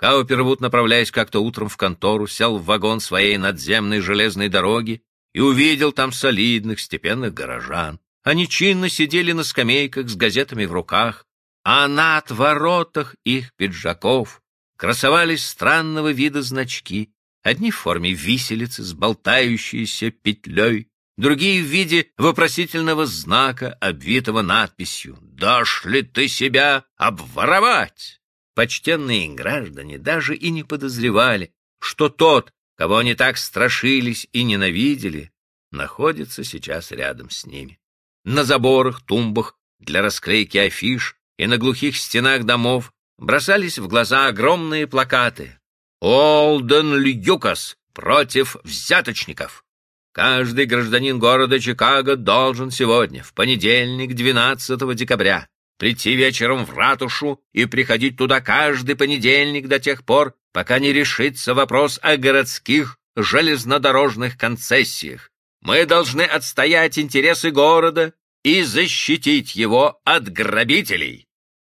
Каупервуд, направляясь как-то утром в контору, сел в вагон своей надземной железной дороги и увидел там солидных, степенных горожан. Они чинно сидели на скамейках с газетами в руках, а на отворотах их пиджаков красовались странного вида значки, одни в форме виселицы с болтающейся петлей, другие в виде вопросительного знака, обвитого надписью «Дашь ли ты себя обворовать?» Почтенные граждане даже и не подозревали, что тот, кого они так страшились и ненавидели, находится сейчас рядом с ними. На заборах, тумбах для расклейки афиш и на глухих стенах домов бросались в глаза огромные плакаты «Олден Льюкас против взяточников». Каждый гражданин города Чикаго должен сегодня, в понедельник, 12 декабря, прийти вечером в ратушу и приходить туда каждый понедельник до тех пор, пока не решится вопрос о городских железнодорожных концессиях. Мы должны отстоять интересы города и защитить его от грабителей.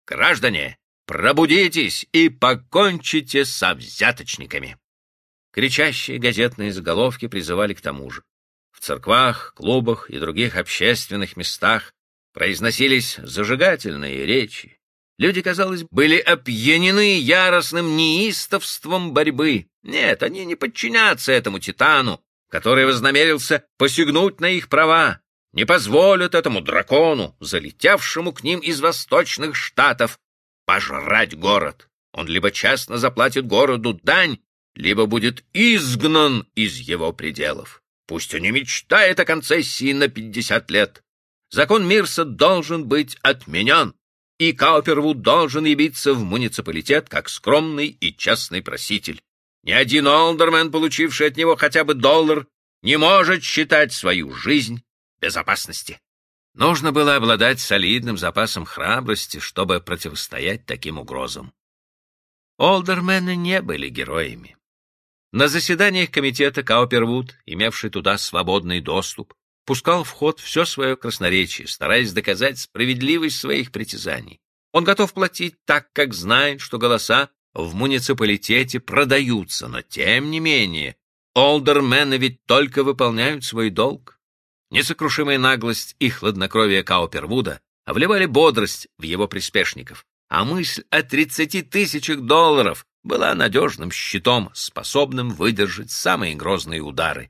Граждане, пробудитесь и покончите со взяточниками. Кричащие газетные заголовки призывали к тому же. В церквах, клубах и других общественных местах произносились зажигательные речи. Люди, казалось, были опьянены яростным неистовством борьбы. Нет, они не подчинятся этому титану, который вознамерился посягнуть на их права, не позволят этому дракону, залетевшему к ним из восточных штатов, пожрать город. Он либо честно заплатит городу дань, либо будет изгнан из его пределов. Пусть он не мечтает о концессии на пятьдесят лет. Закон Мирса должен быть отменен, и Каупервуд должен явиться в муниципалитет как скромный и честный проситель. Ни один олдермен, получивший от него хотя бы доллар, не может считать свою жизнь безопасности. Нужно было обладать солидным запасом храбрости, чтобы противостоять таким угрозам. Олдермены не были героями. На заседаниях комитета Каупервуд, имевший туда свободный доступ, пускал в ход все свое красноречие, стараясь доказать справедливость своих притязаний. Он готов платить так, как знает, что голоса в муниципалитете продаются, но тем не менее олдермены ведь только выполняют свой долг. Несокрушимая наглость и хладнокровие Каупервуда вливали бодрость в его приспешников, а мысль о тридцати тысячах долларов была надежным щитом, способным выдержать самые грозные удары.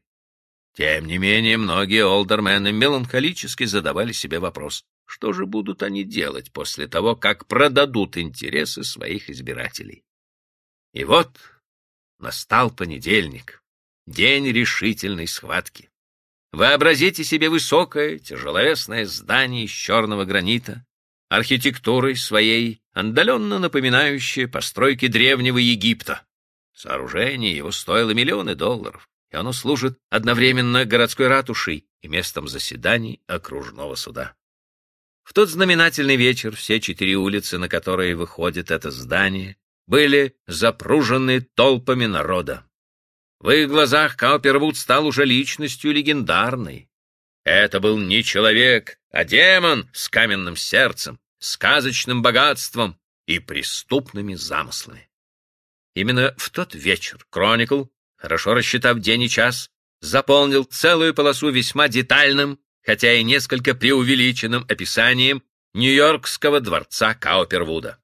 Тем не менее, многие олдермены меланхолически задавали себе вопрос, что же будут они делать после того, как продадут интересы своих избирателей. И вот настал понедельник, день решительной схватки. Вообразите себе высокое, тяжеловесное здание из черного гранита, архитектурой своей, отдаленно напоминающее постройки древнего Египта. Сооружение его стоило миллионы долларов и оно служит одновременно городской ратушей и местом заседаний окружного суда. В тот знаменательный вечер все четыре улицы, на которые выходит это здание, были запружены толпами народа. В их глазах Каупервуд стал уже личностью легендарной. Это был не человек, а демон с каменным сердцем, сказочным богатством и преступными замыслами. Именно в тот вечер Кроникл хорошо рассчитав день и час, заполнил целую полосу весьма детальным, хотя и несколько преувеличенным описанием Нью-Йоркского дворца Каупервуда.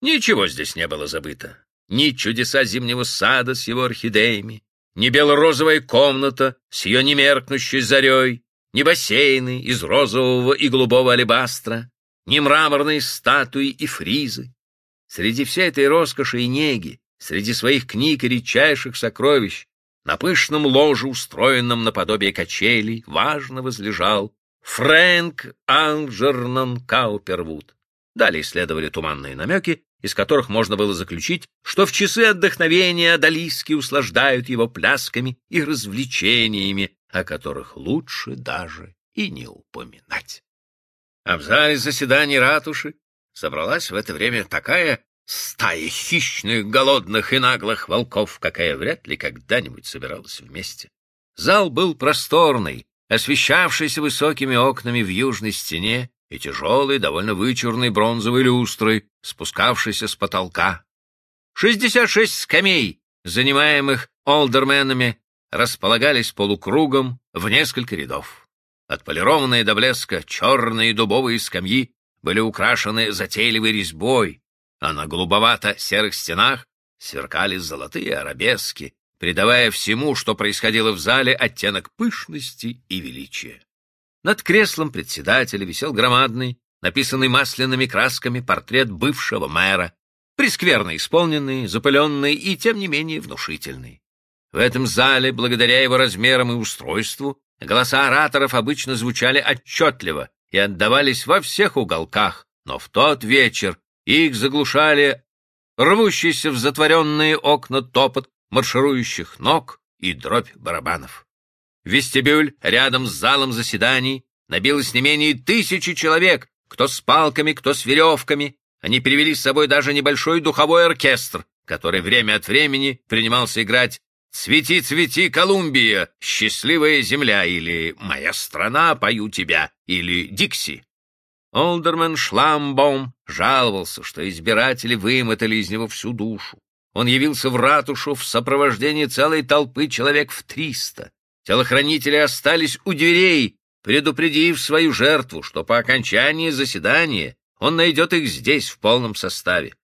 Ничего здесь не было забыто. Ни чудеса зимнего сада с его орхидеями, ни бело-розовая комната с ее немеркнущей зарей, ни бассейны из розового и голубого алебастра, ни мраморные статуи и фризы. Среди всей этой роскоши и неги среди своих книг и редчайших сокровищ, на пышном ложе, устроенном наподобие качелей, важно возлежал Фрэнк Анджернон Каупервуд. Далее следовали туманные намеки, из которых можно было заключить, что в часы отдохновения одолиски услаждают его плясками и развлечениями, о которых лучше даже и не упоминать. А в зале заседаний ратуши собралась в это время такая Стая хищных, голодных и наглых волков, какая вряд ли когда-нибудь собиралась вместе. Зал был просторный, освещавшийся высокими окнами в южной стене и тяжелой, довольно вычурной бронзовой люстрой, спускавшейся с потолка. 66 скамей, занимаемых олдерменами, располагались полукругом в несколько рядов. Отполированные до блеска черные дубовые скамьи были украшены затейливой резьбой, а на голубовато-серых стенах сверкали золотые арабески, придавая всему, что происходило в зале, оттенок пышности и величия. Над креслом председателя висел громадный, написанный масляными красками портрет бывшего мэра, прескверно исполненный, запыленный и, тем не менее, внушительный. В этом зале, благодаря его размерам и устройству, голоса ораторов обычно звучали отчетливо и отдавались во всех уголках, но в тот вечер их заглушали рвущийся в затворенные окна топот марширующих ног и дробь барабанов. Вестибюль рядом с залом заседаний набилось не менее тысячи человек, кто с палками, кто с веревками. Они привели с собой даже небольшой духовой оркестр, который время от времени принимался играть «Цвети, цвети, Колумбия! Счастливая земля!» или «Моя страна, пою тебя!» или «Дикси!» Олдермен Шламбом жаловался, что избиратели вымотали из него всю душу. Он явился в ратушу в сопровождении целой толпы человек в триста. Телохранители остались у дверей, предупредив свою жертву, что по окончании заседания он найдет их здесь в полном составе.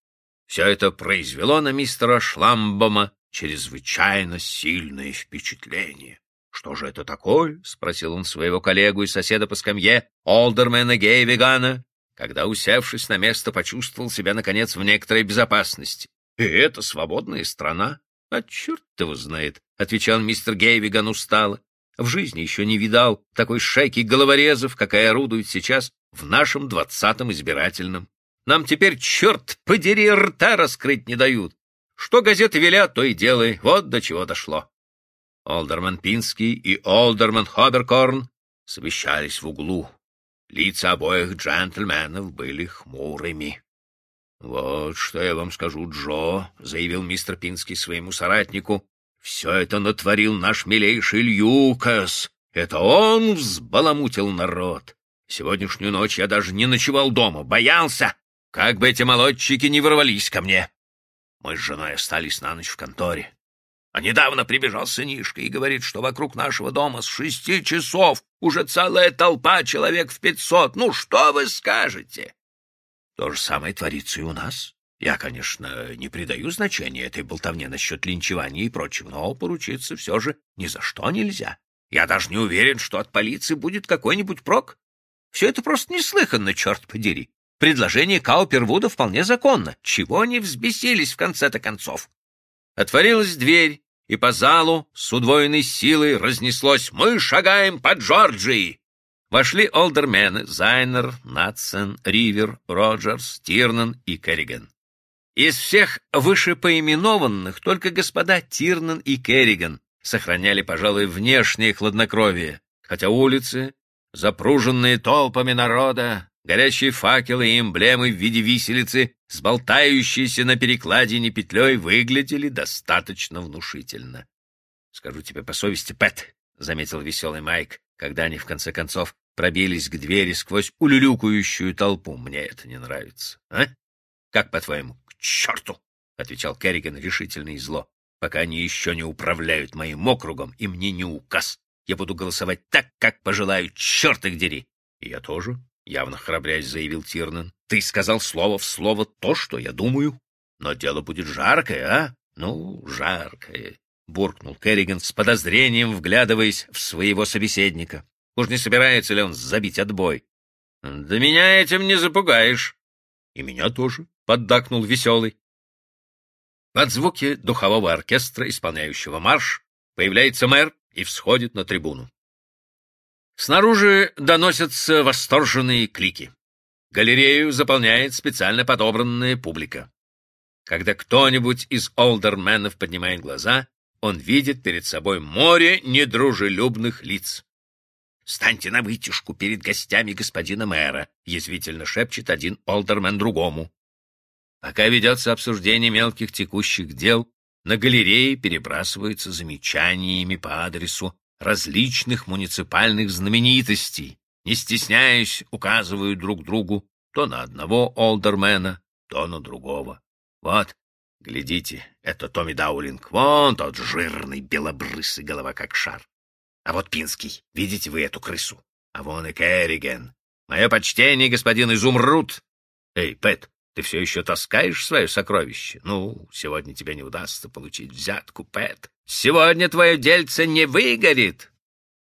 Все это произвело на мистера Шламбома чрезвычайно сильное впечатление. «Что же это такое?» — спросил он своего коллегу и соседа по скамье, Олдермена Гейвигана, когда, усевшись на место, почувствовал себя, наконец, в некоторой безопасности. «И это свободная страна?» «А черт его знает», — отвечал мистер Гейвиган устало. «В жизни еще не видал такой шайки головорезов, какая орудует сейчас в нашем двадцатом избирательном. Нам теперь, черт подери, рта раскрыть не дают. Что газеты велят, то и делай. Вот до чего дошло». Олдерман Пинский и Олдерман Хоберкорн совещались в углу. Лица обоих джентльменов были хмурыми. — Вот что я вам скажу, Джо, — заявил мистер Пинский своему соратнику. — Все это натворил наш милейший Льюкас. Это он взбаламутил народ. Сегодняшнюю ночь я даже не ночевал дома, боялся, как бы эти молодчики не ворвались ко мне. Мы с женой остались на ночь в конторе. А недавно прибежал сынишка и говорит, что вокруг нашего дома с шести часов уже целая толпа человек в пятьсот. Ну, что вы скажете? То же самое творится и у нас. Я, конечно, не придаю значения этой болтовне насчет линчевания и прочего, но поручиться все же ни за что нельзя. Я даже не уверен, что от полиции будет какой-нибудь прок. Все это просто неслыханно, черт подери. Предложение Каупервуда вполне законно. Чего они взбесились в конце-то концов? Отворилась дверь, и по залу с удвоенной силой разнеслось «Мы шагаем по Джорджии!» Вошли олдермены Зайнер, Натсен, Ривер, Роджерс, Тирнан и Керриган. Из всех вышепоименованных только господа Тирнан и Керриган сохраняли, пожалуй, внешнее хладнокровие, хотя улицы, запруженные толпами народа, Горящие факелы и эмблемы в виде виселицы, сболтающиеся на перекладине петлей, выглядели достаточно внушительно. — Скажу тебе по совести, Пэт, — заметил веселый Майк, когда они, в конце концов, пробились к двери сквозь улюлюкающую толпу. Мне это не нравится. А? Как, по-твоему, к черту? — отвечал Керриган решительно и зло. — Пока они еще не управляют моим округом, и мне не указ. Я буду голосовать так, как пожелаю, черт их дери. — И я тоже, явно храбрясь, заявил Тирнан. Ты сказал слово в слово то, что я думаю. Но дело будет жаркое, а? Ну, жаркое, буркнул Керриган с подозрением, вглядываясь в своего собеседника. Уж не собирается ли он забить отбой? Да меня этим не запугаешь. И меня тоже, поддакнул веселый. Под звуки духового оркестра, исполняющего марш, появляется мэр и всходит на трибуну. Снаружи доносятся восторженные клики. Галерею заполняет специально подобранная публика. Когда кто-нибудь из олдерменов поднимает глаза, он видит перед собой море недружелюбных лиц. «Станьте на вытяжку перед гостями господина мэра», — язвительно шепчет один олдермен другому. Пока ведется обсуждение мелких текущих дел, на галерее перебрасываются замечаниями по адресу различных муниципальных знаменитостей, не стесняясь, указывают друг другу то на одного олдермена, то на другого. Вот, Глядите, это Томми Даулинг, вон тот жирный белобрысый голова как шар. А вот Пинский, видите вы эту крысу? А вон и Керриген. Мое почтение, господин Изумруд. Эй, Пэт, ты все еще таскаешь свое сокровище? Ну, сегодня тебе не удастся получить взятку, Пэт. Сегодня твое дельце не выгорит.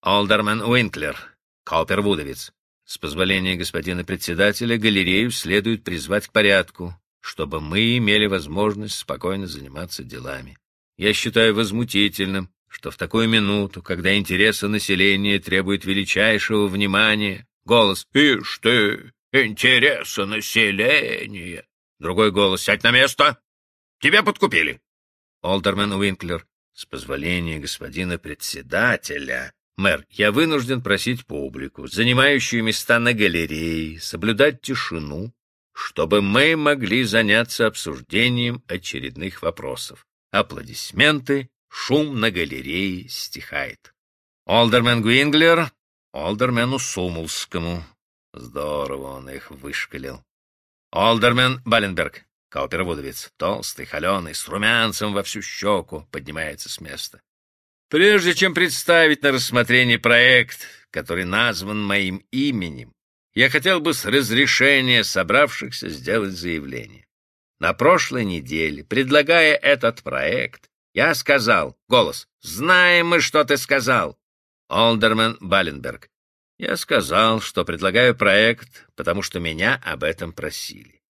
Олдерман Уинклер, Каупервудовец. С позволения господина председателя, галерею следует призвать к порядку чтобы мы имели возможность спокойно заниматься делами. Я считаю возмутительным, что в такую минуту, когда интересы населения требуют величайшего внимания, голос «Ишь ты, интересы населения!» Другой голос «Сядь на место! Тебя подкупили!» Олдермен Уинклер, с позволения господина председателя, «Мэр, я вынужден просить публику, занимающую места на галерее, соблюдать тишину чтобы мы могли заняться обсуждением очередных вопросов. Аплодисменты, шум на галерее стихает. Олдермен Гуинглер, Олдермену Сумулскому. Здорово он их вышкалил. Олдермен Баленберг, коопервудовец, толстый, холеный, с румянцем во всю щеку, поднимается с места. Прежде чем представить на рассмотрение проект, который назван моим именем, я хотел бы с разрешения собравшихся сделать заявление. На прошлой неделе, предлагая этот проект, я сказал, голос, знаем мы, что ты сказал. Олдермен Баленберг. Я сказал, что предлагаю проект, потому что меня об этом просили.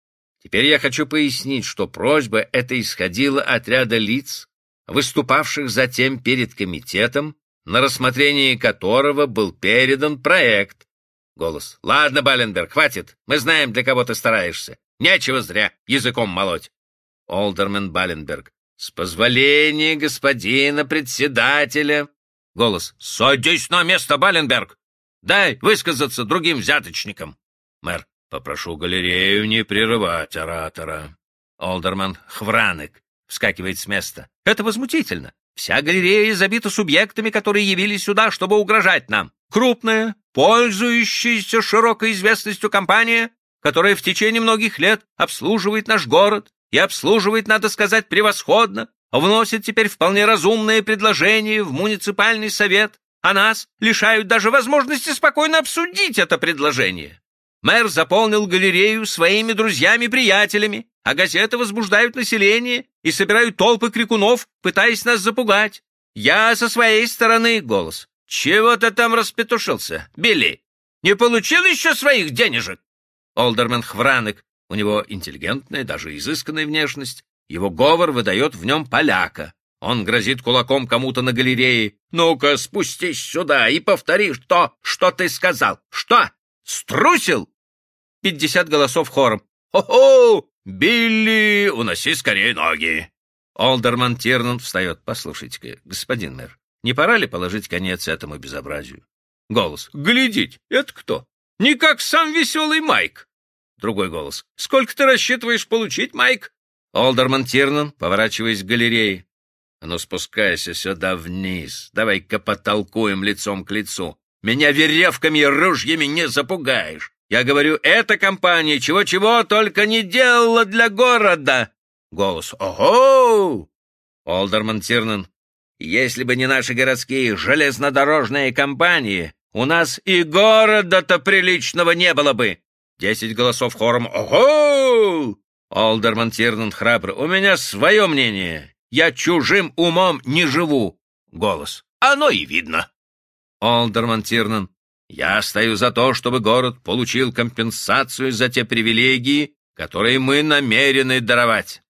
Теперь я хочу пояснить, что просьба эта исходила от ряда лиц, выступавших затем перед комитетом, на рассмотрение которого был передан проект, Голос. Ладно, Баленберг, хватит. Мы знаем, для кого ты стараешься. Нечего зря языком молоть. Олдермен Баленберг. С позволения господина председателя. Голос. Садись на место, Баленберг. Дай высказаться другим взяточникам. Мэр. Попрошу галерею не прерывать оратора. Олдерман Хвранек вскакивает с места. Это возмутительно. Вся галерея забита субъектами, которые явились сюда, чтобы угрожать нам. Крупная, пользующаяся широкой известностью компания, которая в течение многих лет обслуживает наш город и обслуживает, надо сказать, превосходно, вносит теперь вполне разумные предложения в муниципальный совет, а нас лишают даже возможности спокойно обсудить это предложение. Мэр заполнил галерею своими друзьями-приятелями, а газеты возбуждают население и собирают толпы крикунов, пытаясь нас запугать. Я со своей стороны голос «Чего ты там распетушился, Билли? Не получил еще своих денежек?» Олдермен Хвранек, у него интеллигентная, даже изысканная внешность, его говор выдает в нем поляка. Он грозит кулаком кому-то на галерее. «Ну-ка, спустись сюда и повтори то, что ты сказал. Что? Струсил?» Пятьдесят голосов хором. «Хо-хо! Билли, уноси скорее ноги!» Олдерман Тирнан встает. «Послушайте-ка, господин мэр, не пора ли положить конец этому безобразию? Голос. Глядеть, это кто? Не как сам веселый Майк. Другой голос. Сколько ты рассчитываешь получить, Майк? Олдерман Тирнан, поворачиваясь к галерее. А ну, спускайся сюда вниз. Давай-ка потолкуем лицом к лицу. Меня веревками и ружьями не запугаешь. Я говорю, эта компания чего-чего только не делала для города. Голос. Ого! Олдерман Тирнан. Если бы не наши городские железнодорожные компании, у нас и города-то приличного не было бы. Десять голосов хором «Ого!» Олдерман Тирнан храбро. «У меня свое мнение. Я чужим умом не живу». Голос. «Оно и видно». Олдерман Тирнан. «Я стою за то, чтобы город получил компенсацию за те привилегии, которые мы намерены даровать».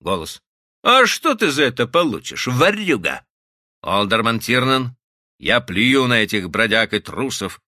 Голос. «А что ты за это получишь, варюга?» «Олдерман Тирнан, я плюю на этих бродяг и трусов.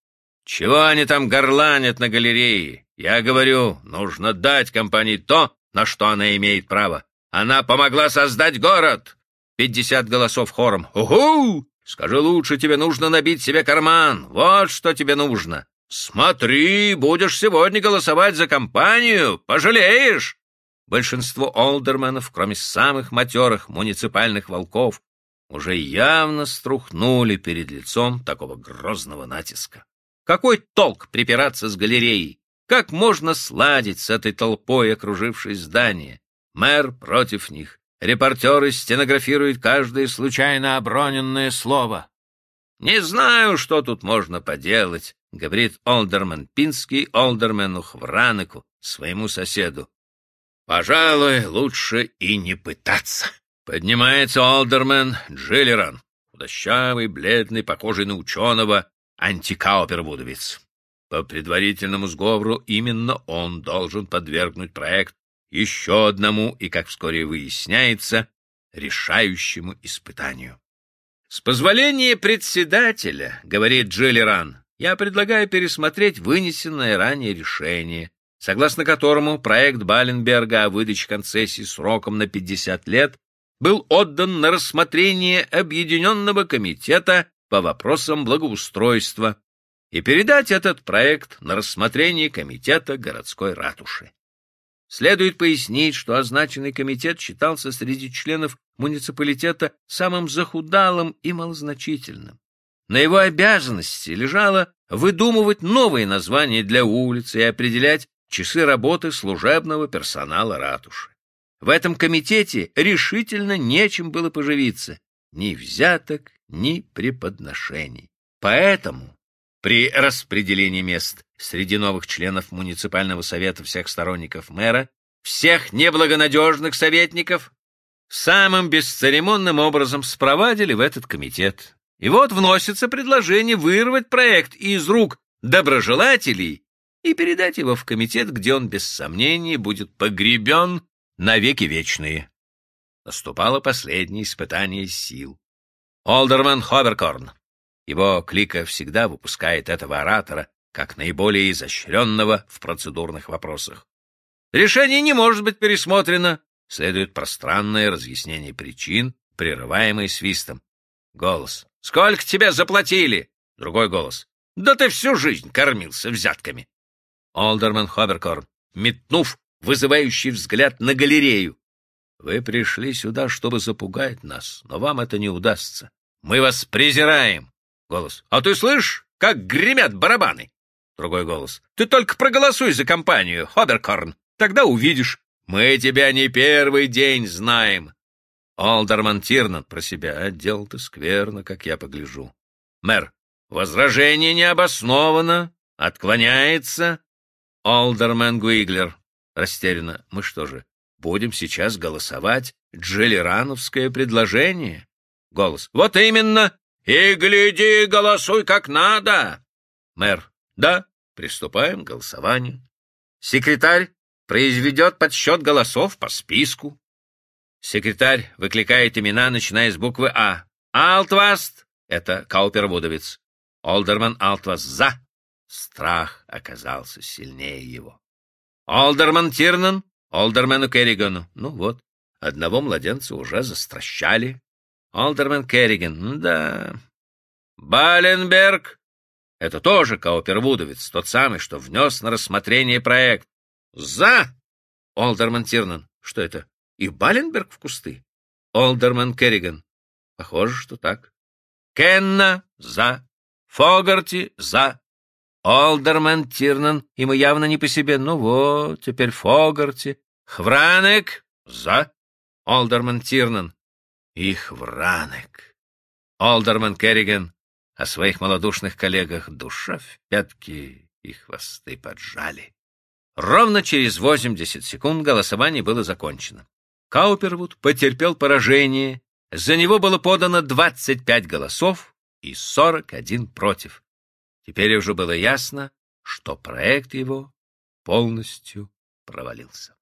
Чего они там горланят на галерее? Я говорю, нужно дать компании то, на что она имеет право. Она помогла создать город!» Пятьдесят голосов хором. «Угу! Скажи лучше, тебе нужно набить себе карман. Вот что тебе нужно. Смотри, будешь сегодня голосовать за компанию, пожалеешь!» Большинство олдерменов, кроме самых матерых муниципальных волков, уже явно струхнули перед лицом такого грозного натиска. Какой толк припираться с галереей? Как можно сладить с этой толпой, окружившей здание? Мэр против них. Репортеры стенографируют каждое случайно оброненное слово. «Не знаю, что тут можно поделать», — говорит Олдерман Пинский Олдермену Хвраныку, своему соседу. «Пожалуй, лучше и не пытаться». Поднимается Олдермен Джиллеран, худощавый, бледный, похожий на ученого, антикаупервудовец. По предварительному сговору именно он должен подвергнуть проект еще одному и, как вскоре выясняется, решающему испытанию. «С позволения председателя, — говорит Джиллеран, — я предлагаю пересмотреть вынесенное ранее решение, согласно которому проект Баленберга о выдаче концессии сроком на 50 лет был отдан на рассмотрение Объединенного комитета по вопросам благоустройства и передать этот проект на рассмотрение Комитета городской ратуши. Следует пояснить, что означенный комитет считался среди членов муниципалитета самым захудалым и малозначительным. На его обязанности лежало выдумывать новые названия для улиц и определять часы работы служебного персонала ратуши. В этом комитете решительно нечем было поживиться, ни взяток, ни преподношений. Поэтому при распределении мест среди новых членов муниципального совета всех сторонников мэра, всех неблагонадежных советников, самым бесцеремонным образом спровадили в этот комитет. И вот вносится предложение вырвать проект из рук доброжелателей и передать его в комитет, где он без сомнения будет погребен навеки вечные. Наступало последнее испытание сил. Олдерман Хоберкорн. Его клика всегда выпускает этого оратора как наиболее изощренного в процедурных вопросах. Решение не может быть пересмотрено. Следует пространное разъяснение причин, прерываемое свистом. Голос. «Сколько тебе заплатили?» Другой голос. «Да ты всю жизнь кормился взятками». Олдерман Хоберкорн, метнув вызывающий взгляд на галерею. Вы пришли сюда, чтобы запугать нас, но вам это не удастся. Мы вас презираем. Голос. А ты слышишь, как гремят барабаны? Другой голос. Ты только проголосуй за компанию, Хоберкорн. Тогда увидишь. Мы тебя не первый день знаем. Олдерман Тирнан про себя. А дело-то скверно, как я погляжу. Мэр. Возражение не обосновано. Отклоняется. Олдерман Гуиглер растерянно. Мы что же, будем сейчас голосовать Джелерановское предложение? Голос. Вот именно. И гляди, голосуй как надо. Мэр. Да, приступаем к голосованию. Секретарь произведет подсчет голосов по списку. Секретарь выкликает имена, начиная с буквы А. Алтваст — это Каупервудовец. Олдерман Алтваст за. Страх оказался сильнее его. Олдерман Тирнан, Олдермену Керригану. Ну вот, одного младенца уже застращали. Олдермен Керриган, да. Баленберг, это тоже Каупервудовец, тот самый, что внес на рассмотрение проект. За! Олдерман Тирнан, что это? И Баленберг в кусты? Олдерман Керриган, похоже, что так. Кенна, за. Фогарти, за. Олдермен, Тирнан, ему явно не по себе. Ну вот, теперь Фогарти. Хвранек, за. Олдермен, Тирнан. И Хвранек. Олдермен Керриган о своих малодушных коллегах душа в пятки и хвосты поджали. Ровно через 80 секунд голосование было закончено. Каупервуд потерпел поражение, за него было подано 25 голосов и 41 против. Теперь уже было ясно, что проект его полностью провалился.